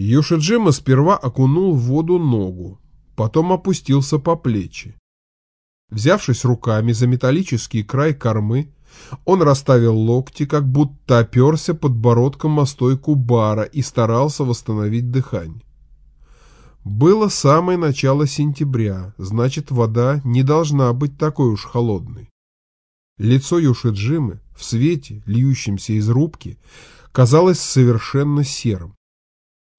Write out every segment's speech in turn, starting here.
Йошиджима сперва окунул в воду ногу, потом опустился по плечи. Взявшись руками за металлический край кормы, он расставил локти, как будто оперся подбородком о стойку бара и старался восстановить дыхание. Было самое начало сентября, значит, вода не должна быть такой уж холодной. Лицо Юшиджимы в свете, льющемся из рубки, казалось совершенно серым.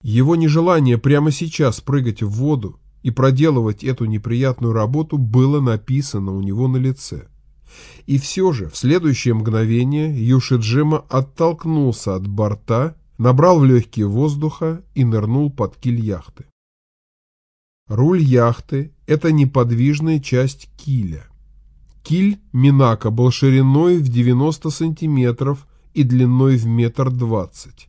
Его нежелание прямо сейчас прыгать в воду и проделывать эту неприятную работу было написано у него на лице. И все же в следующее мгновение Юшиджима оттолкнулся от борта, набрал в легкие воздуха и нырнул под киль яхты. Руль яхты – это неподвижная часть киля. Киль Минака был шириной в 90 сантиметров и длиной в метр двадцать.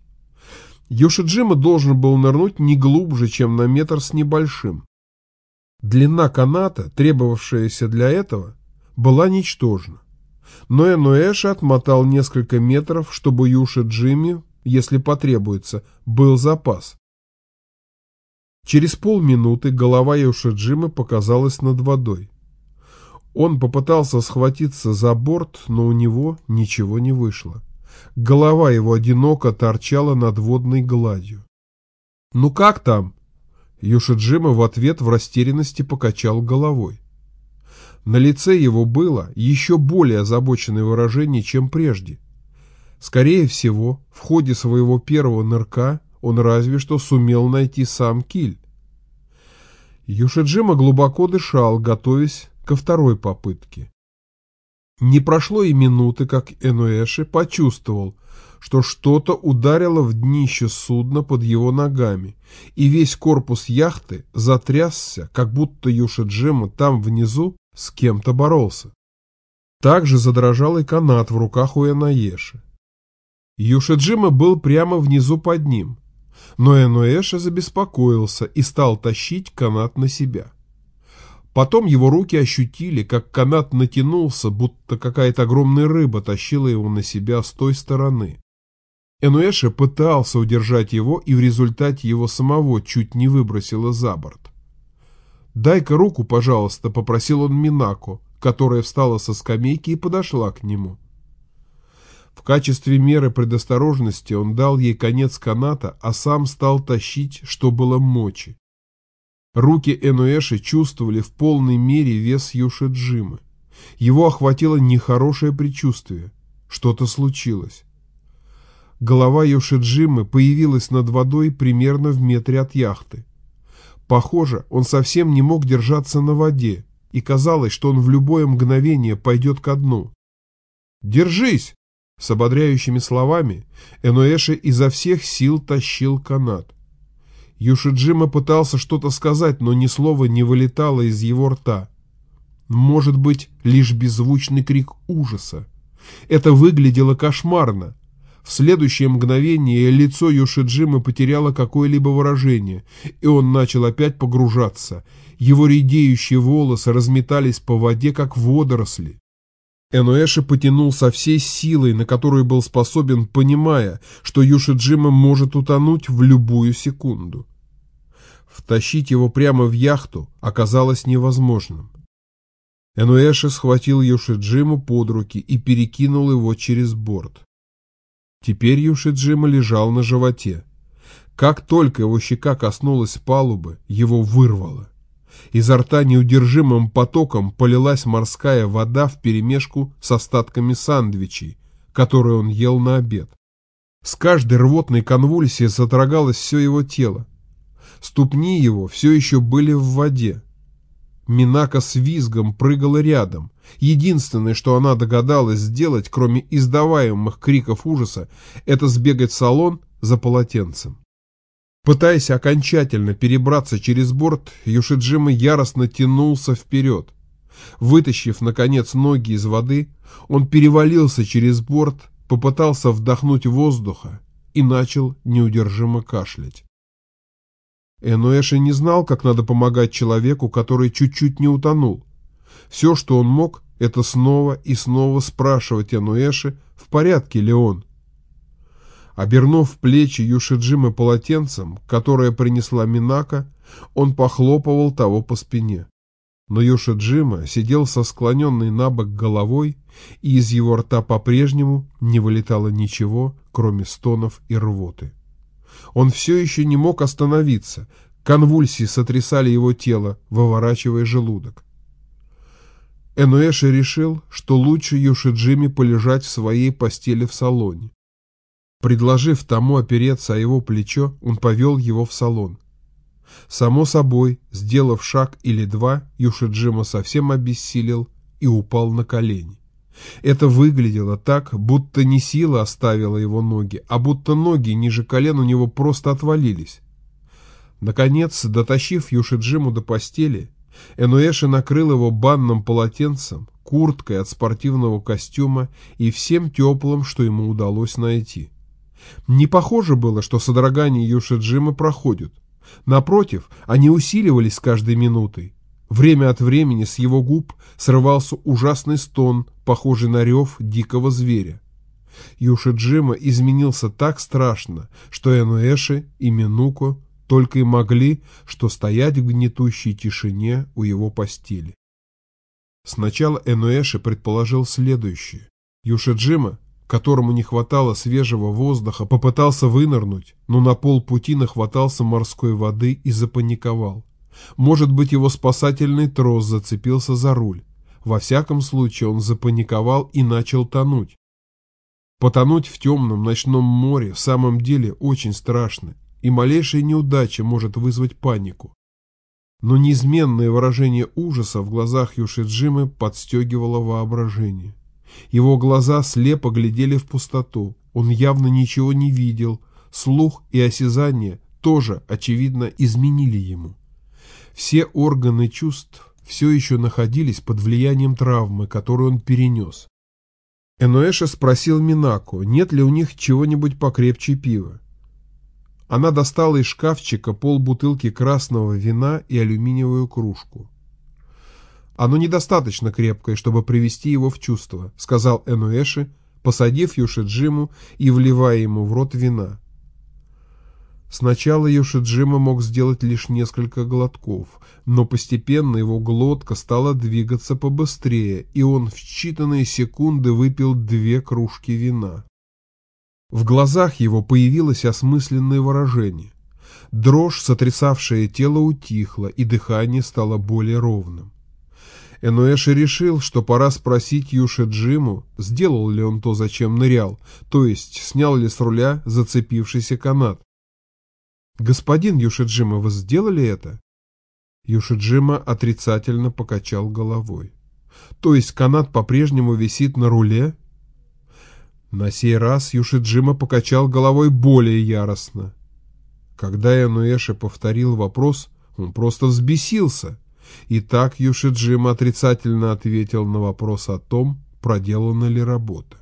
Йошиджима должен был нырнуть не глубже, чем на метр с небольшим. Длина каната, требовавшаяся для этого, была ничтожна. Но Энуэша отмотал несколько метров, чтобы Юша Джимми, если потребуется, был запас. Через полминуты голова Юша Джимми показалась над водой. Он попытался схватиться за борт, но у него ничего не вышло. Голова его одиноко торчала над водной гладью. «Ну как там?» Юшиджима в ответ в растерянности покачал головой. На лице его было еще более озабоченное выражение, чем прежде. Скорее всего, в ходе своего первого нырка он разве что сумел найти сам киль. Юшиджима глубоко дышал, готовясь ко второй попытке. Не прошло и минуты, как Энуэши почувствовал, что что-то ударило в днище судна под его ногами, и весь корпус яхты затрясся, как будто Юшиджима там внизу с кем-то боролся. Также задрожал и канат в руках у Энаеши. Юшиджима был прямо внизу под ним, но Энуэша забеспокоился и стал тащить канат на себя. Потом его руки ощутили, как канат натянулся, будто какая-то огромная рыба тащила его на себя с той стороны. Энуэша пытался удержать его, и в результате его самого чуть не выбросило за борт. «Дай-ка руку, пожалуйста», — попросил он Минако, которая встала со скамейки и подошла к нему. В качестве меры предосторожности он дал ей конец каната, а сам стал тащить, что было мочи. Руки Энуэши чувствовали в полной мере вес Юшиджимы. Его охватило нехорошее предчувствие. Что-то случилось. Голова Йошиджимы появилась над водой примерно в метре от яхты. Похоже, он совсем не мог держаться на воде, и казалось, что он в любое мгновение пойдет ко дну. «Держись!» С ободряющими словами Энуэши изо всех сил тащил канат. Юшиджима пытался что-то сказать, но ни слова не вылетало из его рта. Может быть, лишь беззвучный крик ужаса. Это выглядело кошмарно. В следующее мгновение лицо Юшиджимы потеряло какое-либо выражение, и он начал опять погружаться. Его редеющие волосы разметались по воде, как водоросли. Энуэши потянул со всей силой, на которую был способен, понимая, что Юшиджима может утонуть в любую секунду. Втащить его прямо в яхту оказалось невозможным. Энуэши схватил Юшиджиму под руки и перекинул его через борт. Теперь Юшиджима лежал на животе. Как только его щека коснулась палубы, его вырвало. Изо рта неудержимым потоком полилась морская вода вперемешку с остатками сандвичей, которые он ел на обед. С каждой рвотной конвульсией затрогалось все его тело. Ступни его все еще были в воде. Минака с визгом прыгала рядом. Единственное, что она догадалась сделать, кроме издаваемых криков ужаса, это сбегать в салон за полотенцем. Пытаясь окончательно перебраться через борт, Юшиджима яростно тянулся вперед. Вытащив, наконец, ноги из воды, он перевалился через борт, попытался вдохнуть воздуха и начал неудержимо кашлять. Энуэши не знал, как надо помогать человеку, который чуть-чуть не утонул. Все, что он мог, это снова и снова спрашивать Энуэши, в порядке ли он. Обернув плечи Юшиджимы полотенцем, которое принесла Минака, он похлопывал того по спине. Но Юшиджима сидел со склоненной на бок головой, и из его рта по-прежнему не вылетало ничего, кроме стонов и рвоты. Он все еще не мог остановиться, конвульсии сотрясали его тело, выворачивая желудок. Энуэши решил, что лучше Юшиджиме полежать в своей постели в салоне. Предложив тому опереться о его плечо, он повел его в салон. Само собой, сделав шаг или два, Юшиджима совсем обессилел и упал на колени. Это выглядело так, будто не сила оставила его ноги, а будто ноги ниже колен у него просто отвалились. Наконец, дотащив Юшиджиму до постели, Энуэши накрыл его банным полотенцем, курткой от спортивного костюма и всем теплым, что ему удалось найти. Не похоже было, что содрогания Юшиджимы проходят. Напротив, они усиливались с каждой минутой. Время от времени с его губ срывался ужасный стон, похожий на рев дикого зверя. Юшиджима изменился так страшно, что Энуэши и Минуко только и могли, что стоять в гнетущей тишине у его постели. Сначала Энуэши предположил следующее. Юшиджима которому не хватало свежего воздуха, попытался вынырнуть, но на полпути нахватался морской воды и запаниковал. Может быть, его спасательный трос зацепился за руль. Во всяком случае, он запаниковал и начал тонуть. Потонуть в темном ночном море в самом деле очень страшно, и малейшая неудача может вызвать панику. Но неизменное выражение ужаса в глазах Юшиджимы подстегивало воображение. Его глаза слепо глядели в пустоту. Он явно ничего не видел. Слух и осязание тоже, очевидно, изменили ему. Все органы чувств все еще находились под влиянием травмы, которую он перенес. Энуэша спросил Минаку, нет ли у них чего-нибудь покрепче пива. Она достала из шкафчика полбутылки красного вина и алюминиевую кружку. Оно недостаточно крепкое, чтобы привести его в чувство, сказал Энуэши, посадив Юшиджиму и вливая ему в рот вина. Сначала Юшиджима мог сделать лишь несколько глотков, но постепенно его глотка стала двигаться побыстрее, и он в считанные секунды выпил две кружки вина. В глазах его появилось осмысленное выражение. Дрожь, сотрясавшая тело, утихла, и дыхание стало более ровным. Энуэши решил, что пора спросить Юши Джиму, сделал ли он то, зачем нырял, то есть снял ли с руля зацепившийся канат. «Господин Юшиджима, вы сделали это?» Юшиджима отрицательно покачал головой. «То есть канат по-прежнему висит на руле?» На сей раз Юшиджима покачал головой более яростно. Когда Януэши повторил вопрос, он просто взбесился. И так Юшиджима отрицательно ответил на вопрос о том, проделана ли работа.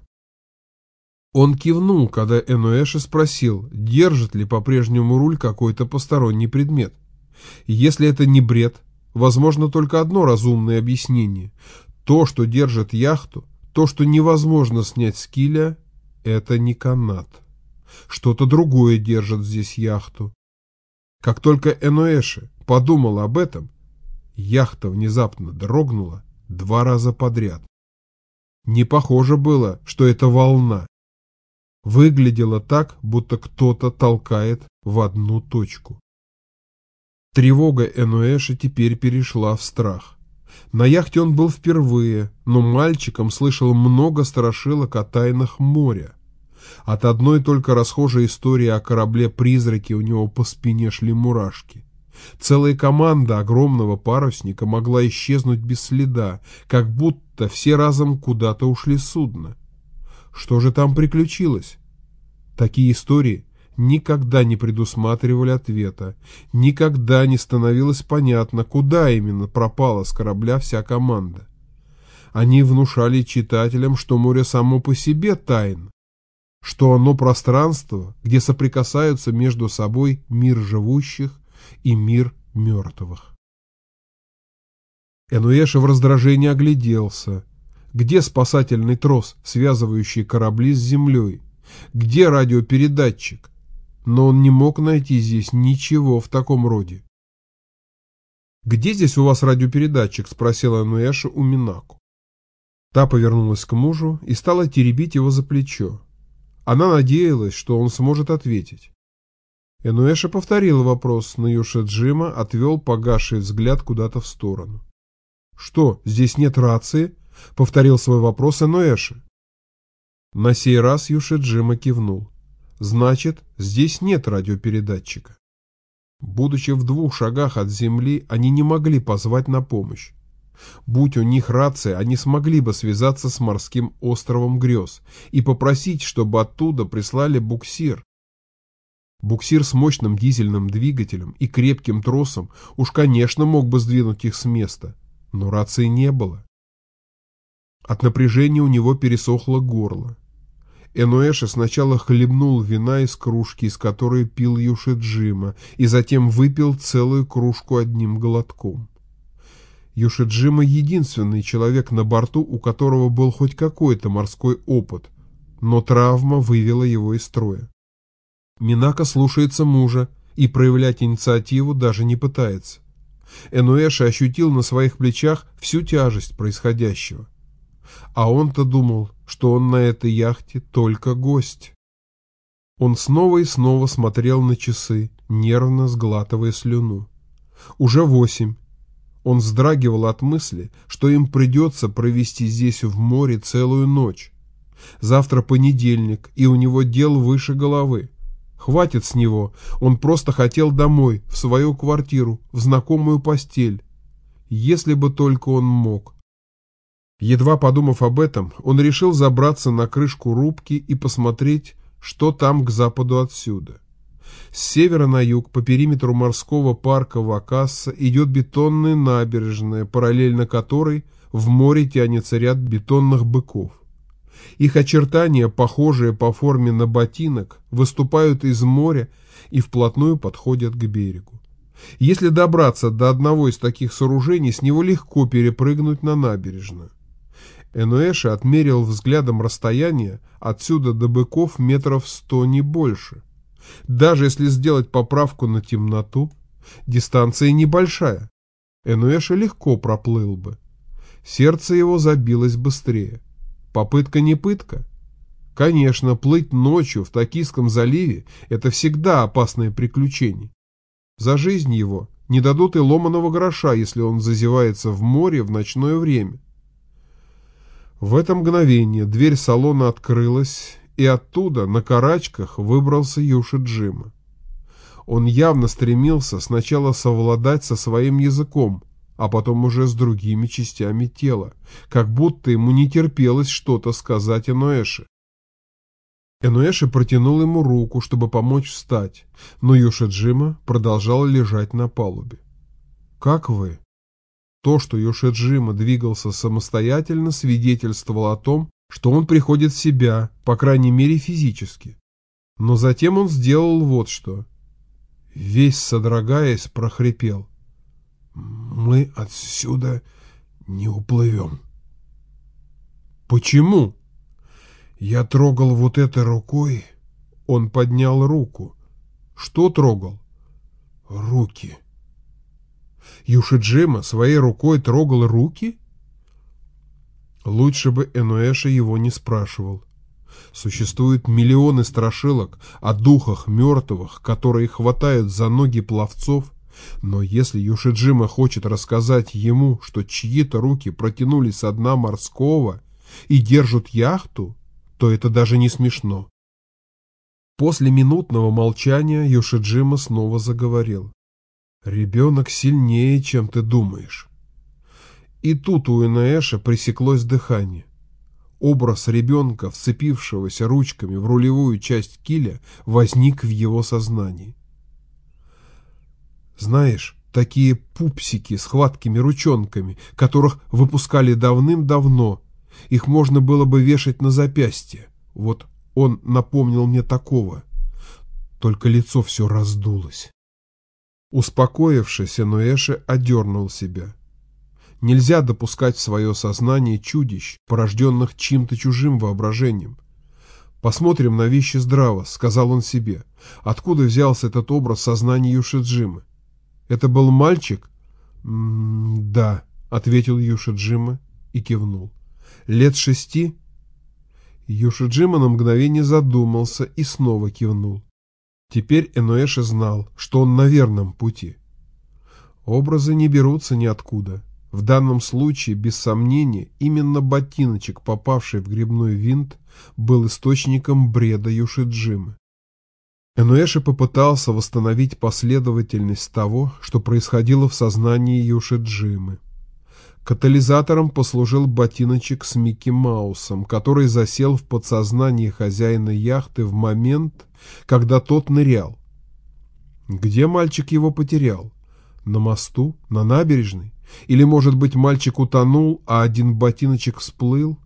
Он кивнул, когда Энуэши спросил, держит ли по-прежнему руль какой-то посторонний предмет. Если это не бред, возможно только одно разумное объяснение. То, что держит яхту, то, что невозможно снять с киля, это не канат. Что-то другое держит здесь яхту. Как только Энуэши подумал об этом, Яхта внезапно дрогнула два раза подряд. Не похоже было, что это волна. Выглядело так, будто кто-то толкает в одну точку. Тревога Энуэша теперь перешла в страх. На яхте он был впервые, но мальчиком слышал много страшилок о тайнах моря. От одной только расхожей истории о корабле-призраке у него по спине шли мурашки. Целая команда огромного парусника могла исчезнуть без следа, как будто все разом куда-то ушли судно. Что же там приключилось? Такие истории никогда не предусматривали ответа, никогда не становилось понятно, куда именно пропала с корабля вся команда. Они внушали читателям, что море само по себе тайн, что оно пространство, где соприкасаются между собой мир живущих и мир мертвых. Энуэша в раздражении огляделся. Где спасательный трос, связывающий корабли с землей? Где радиопередатчик? Но он не мог найти здесь ничего в таком роде. «Где здесь у вас радиопередатчик?» – спросила Нуэша у Минаку. Та повернулась к мужу и стала теребить его за плечо. Она надеялась, что он сможет ответить. Энуэша повторил вопрос, но Юшеджима отвел погасший взгляд куда-то в сторону. «Что, здесь нет рации?» — повторил свой вопрос Энуэша. На сей раз Юшеджима кивнул. «Значит, здесь нет радиопередатчика». Будучи в двух шагах от земли, они не могли позвать на помощь. Будь у них рация, они смогли бы связаться с морским островом грез и попросить, чтобы оттуда прислали буксир. Буксир с мощным дизельным двигателем и крепким тросом уж, конечно, мог бы сдвинуть их с места, но рации не было. От напряжения у него пересохло горло. Энуэша сначала хлебнул вина из кружки, из которой пил Юшиджима, и затем выпил целую кружку одним глотком. Юшиджима единственный человек на борту, у которого был хоть какой-то морской опыт, но травма вывела его из строя. Минака слушается мужа и проявлять инициативу даже не пытается. Энуэша ощутил на своих плечах всю тяжесть происходящего. А он-то думал, что он на этой яхте только гость. Он снова и снова смотрел на часы, нервно сглатывая слюну. Уже восемь, он вздрагивал от мысли, что им придется провести здесь в море целую ночь. Завтра понедельник, и у него дел выше головы. Хватит с него, он просто хотел домой, в свою квартиру, в знакомую постель. Если бы только он мог. Едва подумав об этом, он решил забраться на крышку рубки и посмотреть, что там к западу отсюда. С севера на юг по периметру морского парка Вакасса идет бетонная набережная, параллельно которой в море тянется ряд бетонных быков. Их очертания, похожие по форме на ботинок, выступают из моря и вплотную подходят к берегу. Если добраться до одного из таких сооружений, с него легко перепрыгнуть на набережную. Энуэша отмерил взглядом расстояние отсюда до быков метров сто не больше. Даже если сделать поправку на темноту, дистанция небольшая. Энуэша легко проплыл бы. Сердце его забилось быстрее. Попытка не пытка. Конечно, плыть ночью в Токийском заливе – это всегда опасное приключение. За жизнь его не дадут и ломаного гроша, если он зазевается в море в ночное время. В это мгновение дверь салона открылась, и оттуда на карачках выбрался Юши Джима. Он явно стремился сначала совладать со своим языком, а потом уже с другими частями тела, как будто ему не терпелось что-то сказать Энуэше. Энуэше протянул ему руку, чтобы помочь встать, но Юшиджима продолжал лежать на палубе. «Как вы?» То, что Юшиджима двигался самостоятельно, свидетельствовало о том, что он приходит в себя, по крайней мере физически. Но затем он сделал вот что. Весь содрогаясь, прохрипел. «Мы отсюда не уплывем». «Почему?» «Я трогал вот этой рукой». Он поднял руку. «Что трогал?» «Руки». Юшиджима своей рукой трогал руки? Лучше бы Энуэша его не спрашивал. Существуют миллионы страшилок о духах мертвых, которые хватают за ноги пловцов, но если Юшиджима хочет рассказать ему, что чьи-то руки протянулись со дна морского и держат яхту, то это даже не смешно. После минутного молчания Юшиджима снова заговорил. «Ребенок сильнее, чем ты думаешь. И тут у Инаэша пресеклось дыхание. Образ ребенка, вцепившегося ручками в рулевую часть киля, возник в его сознании. Знаешь, такие пупсики с хваткими ручонками, которых выпускали давным-давно, их можно было бы вешать на запястье. Вот он напомнил мне такого. Только лицо все раздулось. Успокоившись, Энуэше одернул себя. Нельзя допускать в свое сознание чудищ, порожденных чьим-то чужим воображением. «Посмотрим на вещи здраво», — сказал он себе. Откуда взялся этот образ сознания Юшиджимы? «Это был мальчик?» М -м «Да», — ответил Юшиджима и кивнул. «Лет шести?» Юшиджима на мгновение задумался и снова кивнул. Теперь Энуэши знал, что он на верном пути. Образы не берутся ниоткуда. В данном случае, без сомнения, именно ботиночек, попавший в грибной винт, был источником бреда Юшиджимы. Энуэши попытался восстановить последовательность того, что происходило в сознании Юшиджимы. Катализатором послужил ботиночек с Микки Маусом, который засел в подсознании хозяина яхты в момент, когда тот нырял. Где мальчик его потерял? На мосту? На набережной? Или, может быть, мальчик утонул, а один ботиночек всплыл?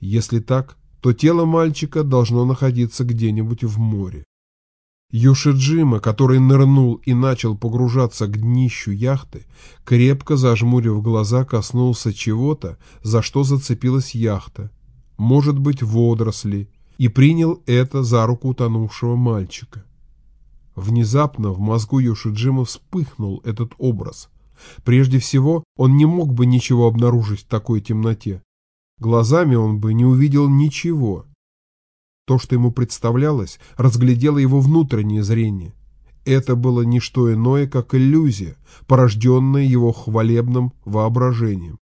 Если так, то тело мальчика должно находиться где-нибудь в море. Юшиджима, который нырнул и начал погружаться к днищу яхты, крепко зажмурив глаза, коснулся чего-то, за что зацепилась яхта, может быть, водоросли, и принял это за руку утонувшего мальчика. Внезапно в мозгу Юшиджима вспыхнул этот образ. Прежде всего, он не мог бы ничего обнаружить в такой темноте. Глазами он бы не увидел ничего, то, что ему представлялось, разглядело его внутреннее зрение. Это было не что иное, как иллюзия, порожденная его хвалебным воображением.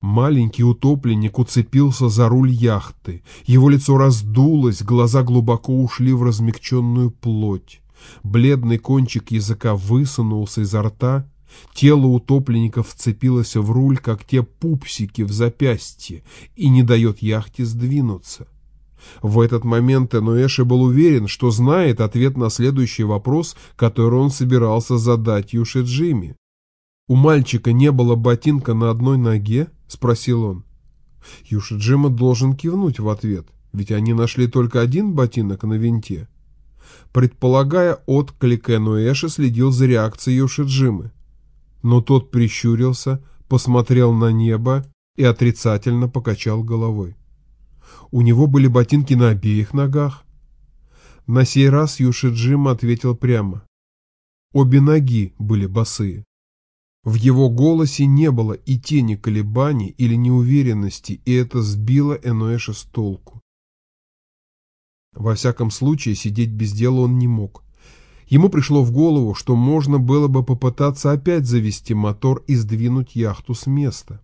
Маленький утопленник уцепился за руль яхты. Его лицо раздулось, глаза глубоко ушли в размягченную плоть. Бледный кончик языка высунулся изо рта. Тело утопленника вцепилось в руль, как те пупсики в запястье, и не дает яхте сдвинуться. В этот момент Энуэши был уверен, что знает ответ на следующий вопрос, который он собирался задать Юшиджиме. «У мальчика не было ботинка на одной ноге?» – спросил он. Юшиджима должен кивнуть в ответ, ведь они нашли только один ботинок на винте. Предполагая отклик Энуэши, следил за реакцией Юшиджимы. Но тот прищурился, посмотрел на небо и отрицательно покачал головой. У него были ботинки на обеих ногах. На сей раз Юшиджима ответил прямо. Обе ноги были босые. В его голосе не было и тени колебаний или неуверенности, и это сбило Энуэша с толку. Во всяком случае, сидеть без дела он не мог. Ему пришло в голову, что можно было бы попытаться опять завести мотор и сдвинуть яхту с места.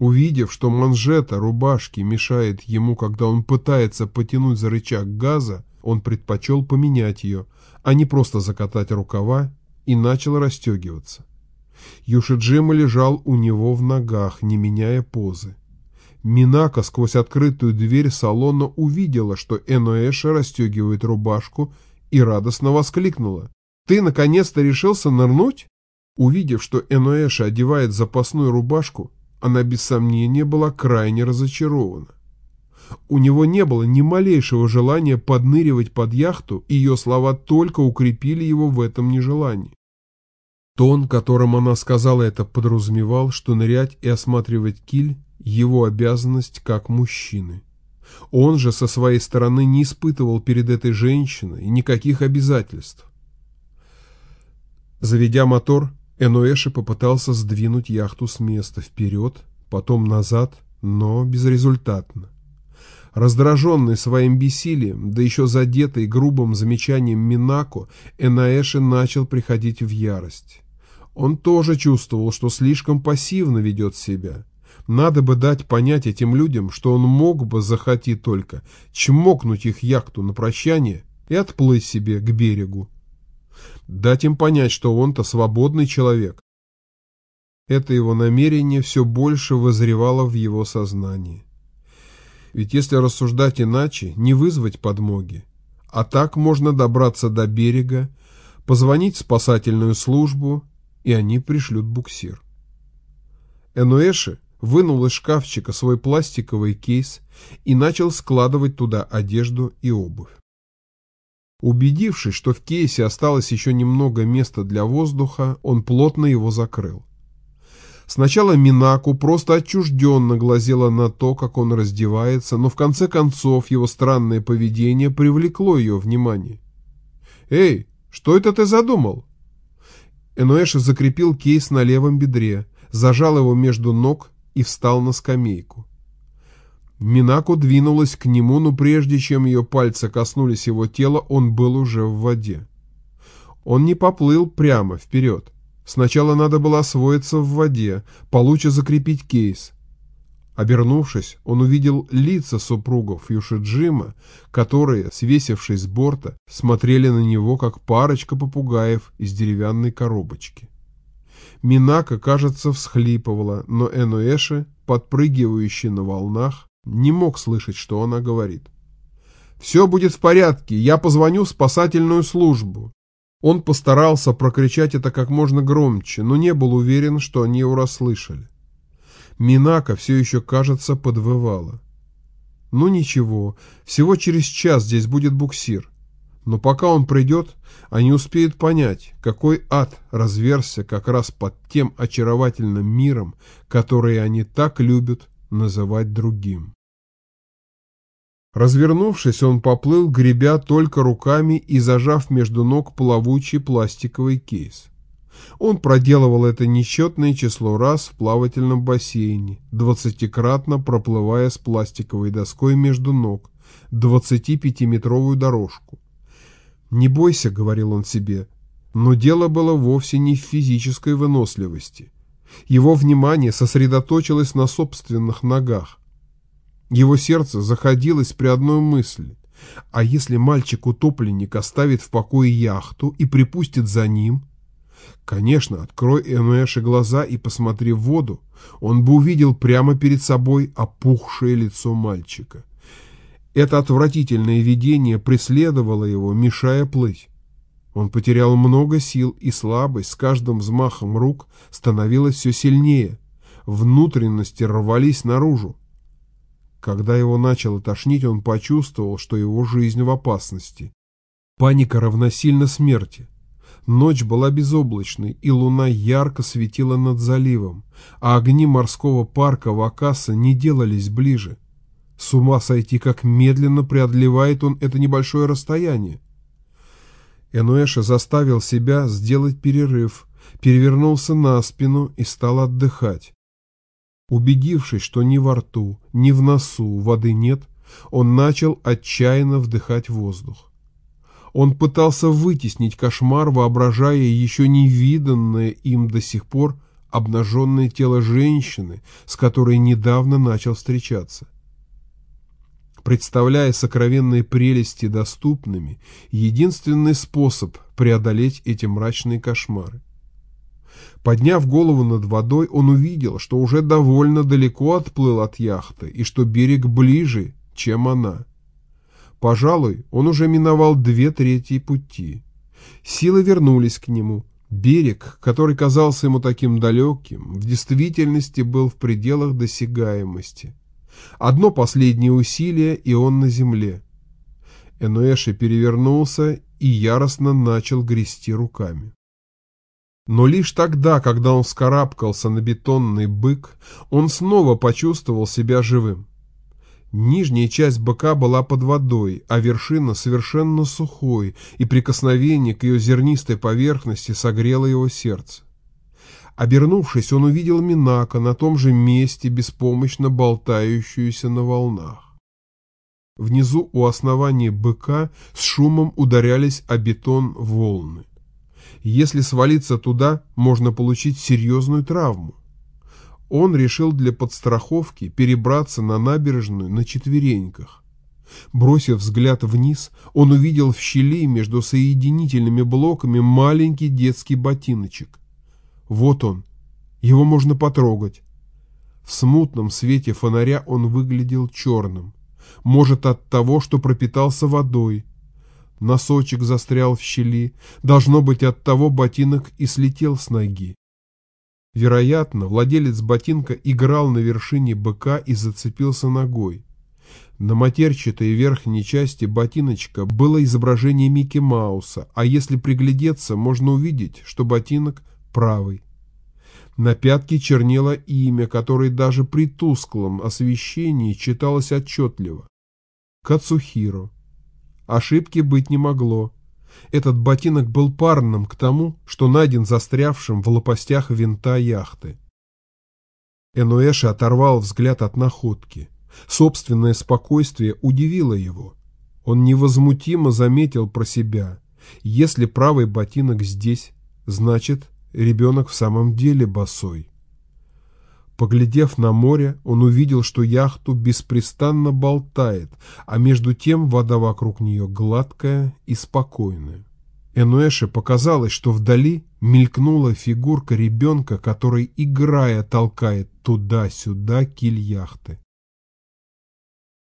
Увидев, что манжета рубашки мешает ему, когда он пытается потянуть за рычаг газа, он предпочел поменять ее, а не просто закатать рукава, и начал расстегиваться. Юшиджима лежал у него в ногах, не меняя позы. Минака сквозь открытую дверь салона увидела, что Эноэша расстегивает рубашку, и радостно воскликнула. «Ты наконец-то решился нырнуть?» Увидев, что Эноэша одевает запасную рубашку, она без сомнения была крайне разочарована. У него не было ни малейшего желания подныривать под яхту, и ее слова только укрепили его в этом нежелании. Тон, которым она сказала это, подразумевал, что нырять и осматривать киль – его обязанность как мужчины. Он же со своей стороны не испытывал перед этой женщиной никаких обязательств. Заведя мотор, Энуэши попытался сдвинуть яхту с места вперед, потом назад, но безрезультатно. Раздраженный своим бессилием, да еще задетый грубым замечанием Минако, Энаэши начал приходить в ярость. Он тоже чувствовал, что слишком пассивно ведет себя. Надо бы дать понять этим людям, что он мог бы, захоти только, чмокнуть их яхту на прощание и отплыть себе к берегу дать им понять, что он-то свободный человек. Это его намерение все больше возревало в его сознании. Ведь если рассуждать иначе, не вызвать подмоги, а так можно добраться до берега, позвонить в спасательную службу, и они пришлют буксир. Энуэши вынул из шкафчика свой пластиковый кейс и начал складывать туда одежду и обувь. Убедившись, что в кейсе осталось еще немного места для воздуха, он плотно его закрыл. Сначала Минаку просто отчужденно глазела на то, как он раздевается, но в конце концов его странное поведение привлекло ее внимание. «Эй, что это ты задумал?» Энуэша закрепил кейс на левом бедре, зажал его между ног и встал на скамейку. Минаку двинулась к нему, но прежде чем ее пальцы коснулись его тела, он был уже в воде. Он не поплыл прямо вперед. Сначала надо было освоиться в воде, получше закрепить кейс. Обернувшись, он увидел лица супругов Юшиджима, которые, свесившись с борта, смотрели на него, как парочка попугаев из деревянной коробочки. Минака, кажется, всхлипывала, но Энуэши, подпрыгивающий на волнах, не мог слышать, что она говорит. «Все будет в порядке, я позвоню в спасательную службу. Он постарался прокричать это как можно громче, но не был уверен, что они его расслышали. Минака все еще, кажется, подвывала. Ну ничего, всего через час здесь будет буксир. Но пока он придет, они успеют понять, какой ад разверся как раз под тем очаровательным миром, который они так любят называть другим. Развернувшись, он поплыл, гребя только руками и зажав между ног плавучий пластиковый кейс. Он проделывал это несчетное число раз в плавательном бассейне, двадцатикратно проплывая с пластиковой доской между ног, 25-метровую дорожку. «Не бойся», — говорил он себе, но дело было вовсе не в физической выносливости. Его внимание сосредоточилось на собственных ногах. Его сердце заходилось при одной мысли. А если мальчик-утопленник оставит в покое яхту и припустит за ним? Конечно, открой Энуэши глаза и посмотри в воду, он бы увидел прямо перед собой опухшее лицо мальчика. Это отвратительное видение преследовало его, мешая плыть. Он потерял много сил, и слабость с каждым взмахом рук становилась все сильнее. Внутренности рвались наружу. Когда его начало тошнить, он почувствовал, что его жизнь в опасности. Паника равносильна смерти. Ночь была безоблачной, и луна ярко светила над заливом, а огни морского парка Вакаса не делались ближе. С ума сойти, как медленно преодолевает он это небольшое расстояние. Энуэша заставил себя сделать перерыв, перевернулся на спину и стал отдыхать. Убедившись, что ни во рту, ни в носу воды нет, он начал отчаянно вдыхать воздух. Он пытался вытеснить кошмар, воображая еще невиданное им до сих пор обнаженное тело женщины, с которой недавно начал встречаться. Представляя сокровенные прелести доступными, единственный способ преодолеть эти мрачные кошмары. Подняв голову над водой, он увидел, что уже довольно далеко отплыл от яхты и что берег ближе, чем она. Пожалуй, он уже миновал две трети пути. Силы вернулись к нему. Берег, который казался ему таким далеким, в действительности был в пределах досягаемости. Одно последнее усилие, и он на земле. Энуэши перевернулся и яростно начал грести руками. Но лишь тогда, когда он вскарабкался на бетонный бык, он снова почувствовал себя живым. Нижняя часть быка была под водой, а вершина совершенно сухой, и прикосновение к ее зернистой поверхности согрело его сердце. Обернувшись, он увидел Минака на том же месте, беспомощно болтающуюся на волнах. Внизу у основания быка с шумом ударялись о бетон волны. Если свалиться туда, можно получить серьезную травму. Он решил для подстраховки перебраться на набережную на четвереньках. Бросив взгляд вниз, он увидел в щели между соединительными блоками маленький детский ботиночек. Вот он. Его можно потрогать. В смутном свете фонаря он выглядел черным. Может, от того, что пропитался водой, Носочек застрял в щели, должно быть от того ботинок и слетел с ноги. Вероятно, владелец ботинка играл на вершине быка и зацепился ногой. На матерчатой верхней части ботиночка было изображение Микки Мауса, а если приглядеться, можно увидеть, что ботинок правый. На пятке чернело имя, которое даже при тусклом освещении читалось отчетливо. Кацухиро. Ошибки быть не могло. Этот ботинок был парным к тому, что найден застрявшим в лопастях винта яхты. Энуэши оторвал взгляд от находки. Собственное спокойствие удивило его. Он невозмутимо заметил про себя. Если правый ботинок здесь, значит, ребенок в самом деле босой. Поглядев на море, он увидел, что яхту беспрестанно болтает, а между тем вода вокруг нее гладкая и спокойная. Энуэше показалось, что вдали мелькнула фигурка ребенка, который, играя, толкает туда-сюда киль яхты.